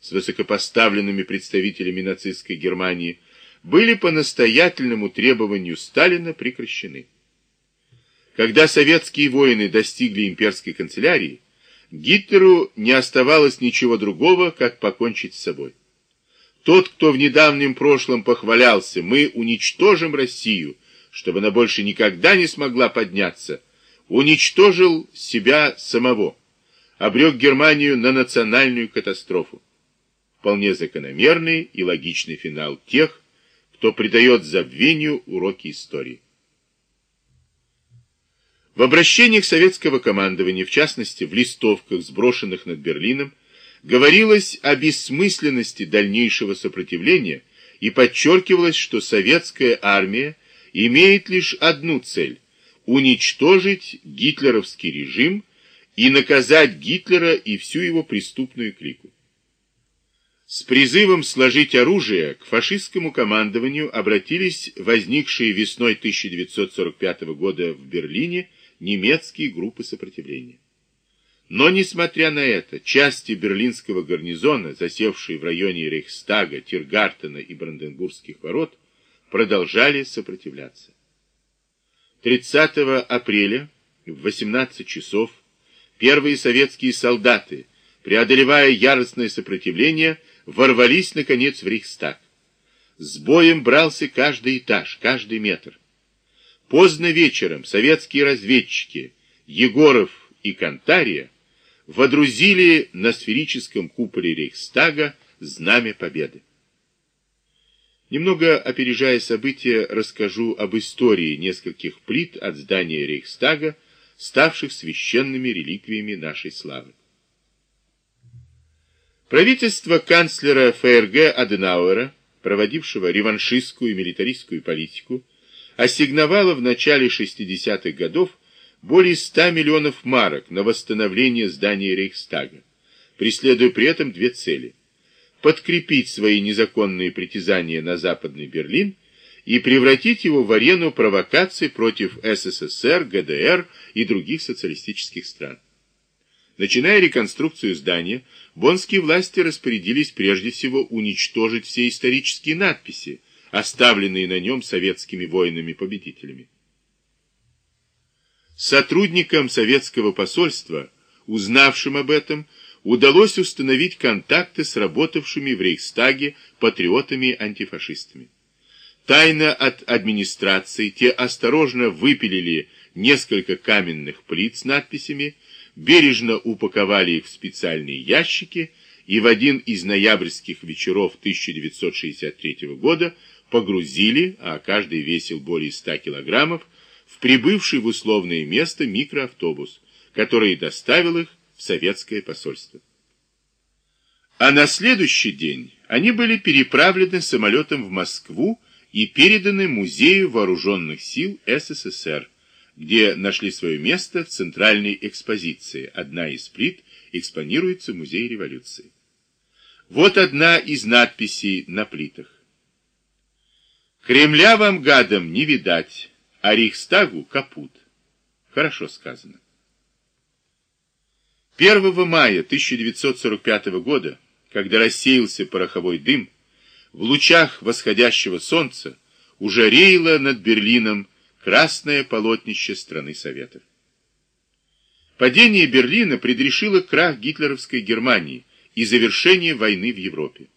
с высокопоставленными представителями нацистской Германии были по настоятельному требованию Сталина прекращены. Когда советские воины достигли имперской канцелярии, Гитлеру не оставалось ничего другого, как покончить с собой. Тот, кто в недавнем прошлом похвалялся, мы уничтожим Россию, чтобы она больше никогда не смогла подняться, уничтожил себя самого, обрек Германию на национальную катастрофу. Вполне закономерный и логичный финал тех, кто придает забвению уроки истории. В обращениях советского командования, в частности в листовках, сброшенных над Берлином, говорилось о бессмысленности дальнейшего сопротивления и подчеркивалось, что советская армия имеет лишь одну цель – уничтожить гитлеровский режим и наказать Гитлера и всю его преступную клику. С призывом сложить оружие к фашистскому командованию обратились возникшие весной 1945 года в Берлине немецкие группы сопротивления. Но, несмотря на это, части берлинского гарнизона, засевшие в районе Рейхстага, Тиргартена и Бранденбургских ворот, продолжали сопротивляться. 30 апреля в 18 часов первые советские солдаты, преодолевая яростное сопротивление, ворвались, наконец, в Рейхстаг. С боем брался каждый этаж, каждый метр. Поздно вечером советские разведчики Егоров и Кантария водрузили на сферическом куполе Рейхстага знамя победы. Немного опережая события, расскажу об истории нескольких плит от здания Рейхстага, ставших священными реликвиями нашей славы. Правительство канцлера ФРГ Аденауэра, проводившего реваншистскую и милитаристскую политику, ассигновало в начале 60-х годов более 100 миллионов марок на восстановление здания Рейхстага, преследуя при этом две цели – подкрепить свои незаконные притязания на Западный Берлин и превратить его в арену провокаций против СССР, ГДР и других социалистических стран. Начиная реконструкцию здания, бонские власти распорядились прежде всего уничтожить все исторические надписи, оставленные на нем советскими воинами-победителями. Сотрудникам советского посольства, узнавшим об этом, удалось установить контакты с работавшими в Рейхстаге патриотами-антифашистами. Тайно от администрации те осторожно выпилили несколько каменных плит с надписями, бережно упаковали их в специальные ящики и в один из ноябрьских вечеров 1963 года погрузили, а каждый весил более 100 килограммов, в прибывший в условное место микроавтобус, который доставил их в советское посольство. А на следующий день они были переправлены самолетом в Москву и переданы Музею вооруженных сил СССР, где нашли свое место в центральной экспозиции. Одна из плит экспонируется в Музее революции. Вот одна из надписей на плитах. Кремля вам, гадам, не видать, а Рейхстагу капут. Хорошо сказано. 1 мая 1945 года, когда рассеялся пороховой дым, в лучах восходящего солнца уже реяло над Берлином красное полотнище страны Советов. Падение Берлина предрешило крах гитлеровской Германии и завершение войны в Европе.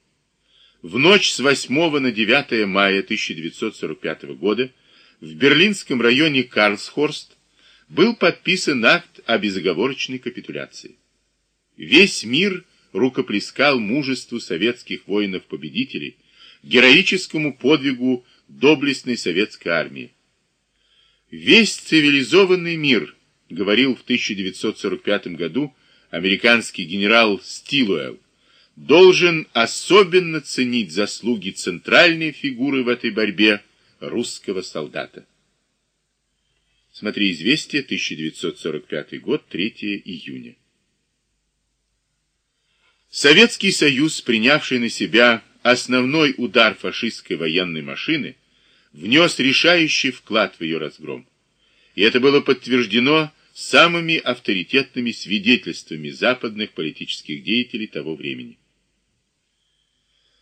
В ночь с 8 на 9 мая 1945 года в берлинском районе Карлсхорст был подписан акт о безоговорочной капитуляции. Весь мир рукоплескал мужеству советских воинов-победителей, героическому подвигу доблестной советской армии. Весь цивилизованный мир, говорил в 1945 году американский генерал Стилуэлл, должен особенно ценить заслуги центральной фигуры в этой борьбе русского солдата. Смотри «Известия», 1945 год, 3 июня. Советский Союз, принявший на себя основной удар фашистской военной машины, внес решающий вклад в ее разгром. И это было подтверждено самыми авторитетными свидетельствами западных политических деятелей того времени.